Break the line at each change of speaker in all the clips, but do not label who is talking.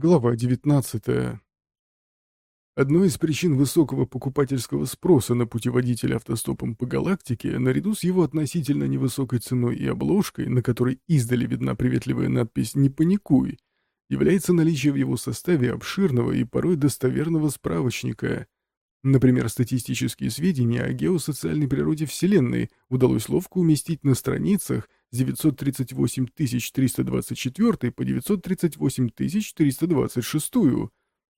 Глава 19. Одной из причин высокого покупательского спроса на путеводитель автостопом по галактике, наряду с его относительно невысокой ценой и обложкой, на которой издали видна приветливая надпись «Не паникуй», является наличие в его составе обширного и порой достоверного справочника. Например, статистические сведения о геосоциальной природе Вселенной удалось ловко уместить на страницах, 938 324 по 938 326.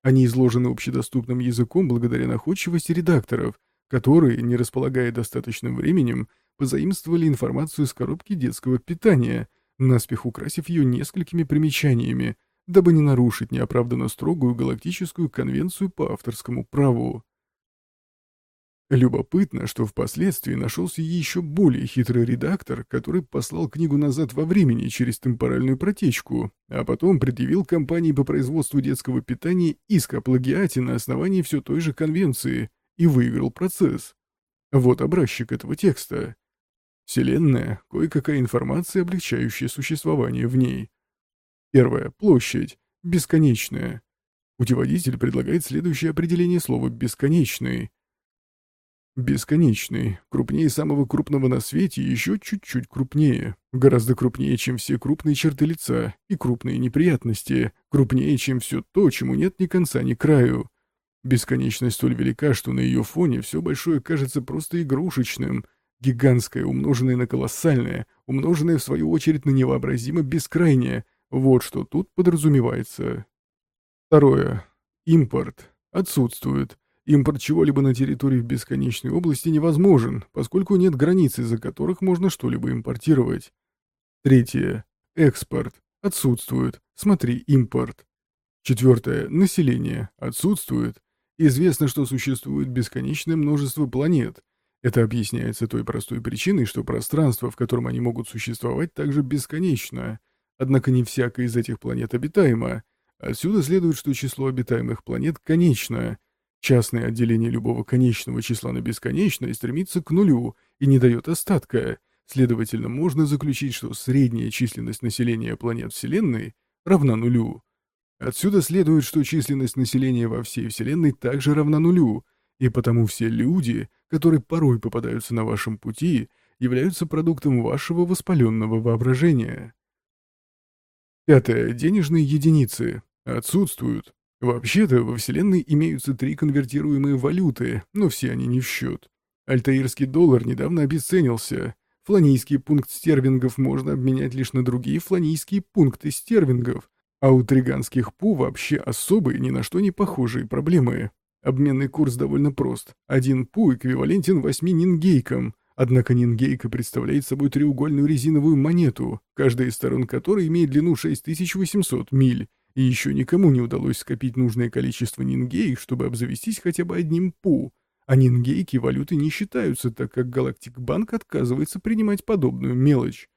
Они изложены общедоступным языком благодаря находчивости редакторов, которые, не располагая достаточным временем, позаимствовали информацию из коробки детского питания, наспех украсив ее несколькими примечаниями, дабы не нарушить неоправданно строгую галактическую конвенцию по авторскому праву. Любопытно, что впоследствии нашелся еще более хитрый редактор, который послал книгу назад во времени через темпоральную протечку, а потом предъявил компании по производству детского питания иск о плагиате на основании все той же конвенции и выиграл процесс. Вот образчик этого текста. Вселенная, кое-какая информация, облегчающая существование в ней. Первая. Площадь. Бесконечная. Путеводитель предлагает следующее определение слова «бесконечный». Бесконечный, крупнее самого крупного на свете еще чуть-чуть крупнее. Гораздо крупнее, чем все крупные черты лица и крупные неприятности. Крупнее, чем все то, чему нет ни конца, ни краю. Бесконечность столь велика, что на ее фоне все большое кажется просто игрушечным. Гигантское, умноженное на колоссальное, умноженное в свою очередь на невообразимо бескрайнее. Вот что тут подразумевается. Второе. Импорт. Отсутствует. Импорт чего-либо на территории в бесконечной области невозможен, поскольку нет границ, из-за которых можно что-либо импортировать. Третье. Экспорт. Отсутствует. Смотри, импорт. Четвертое. Население. Отсутствует. Известно, что существует бесконечное множество планет. Это объясняется той простой причиной, что пространство, в котором они могут существовать, также бесконечно. Однако не всякая из этих планет обитаема. Отсюда следует, что число обитаемых планет конечно — Частное отделение любого конечного числа на бесконечное стремится к нулю и не дает остатка. Следовательно, можно заключить, что средняя численность населения планет Вселенной равна нулю. Отсюда следует, что численность населения во всей Вселенной также равна нулю, и потому все люди, которые порой попадаются на вашем пути, являются продуктом вашего воспаленного воображения. Пятое. Денежные единицы отсутствуют. Вообще-то во Вселенной имеются три конвертируемые валюты, но все они не в счет. Альтаирский доллар недавно обесценился. Фланийский пункт стерлингов можно обменять лишь на другие фланийские пункты стерлингов, а у триганских пу вообще особые, ни на что не похожие проблемы. Обменный курс довольно прост. Один пу эквивалентен восьми нингейкам, однако нингейка представляет собой треугольную резиновую монету, каждая из сторон которой имеет длину 6800 миль, и еще никому не удалось скопить нужное количество нингей, чтобы обзавестись хотя бы одним пу. А нингейки валюты не считаются, так как Галактик Банк отказывается принимать подобную мелочь.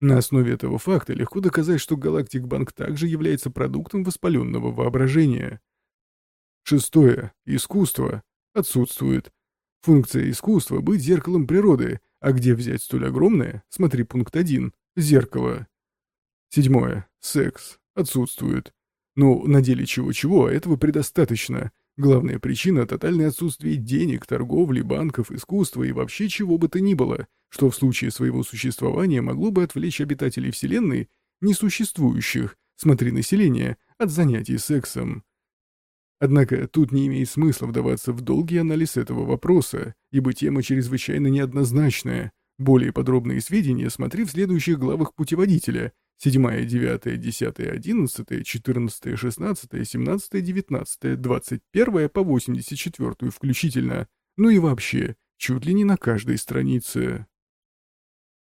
На основе этого факта легко доказать, что Галактик Банк также является продуктом воспаленного воображения. Шестое. Искусство. Отсутствует. Функция искусства — быть зеркалом природы, а где взять столь огромное? Смотри пункт 1. Зеркало. Седьмое. Секс. Отсутствует. Ну, на деле чего-чего, а этого предостаточно. Главная причина — тотальное отсутствие денег, торговли, банков, искусства и вообще чего бы то ни было, что в случае своего существования могло бы отвлечь обитателей Вселенной, несуществующих, смотри население, от занятий сексом. Однако тут не имеет смысла вдаваться в долгий анализ этого вопроса, ибо тема чрезвычайно неоднозначная. Более подробные сведения смотри в следующих главах путеводителя, 7, 9, 10, 11, 14, 16, 17, 19, 21 по 84 включительно, ну и вообще, чуть ли не на каждой странице.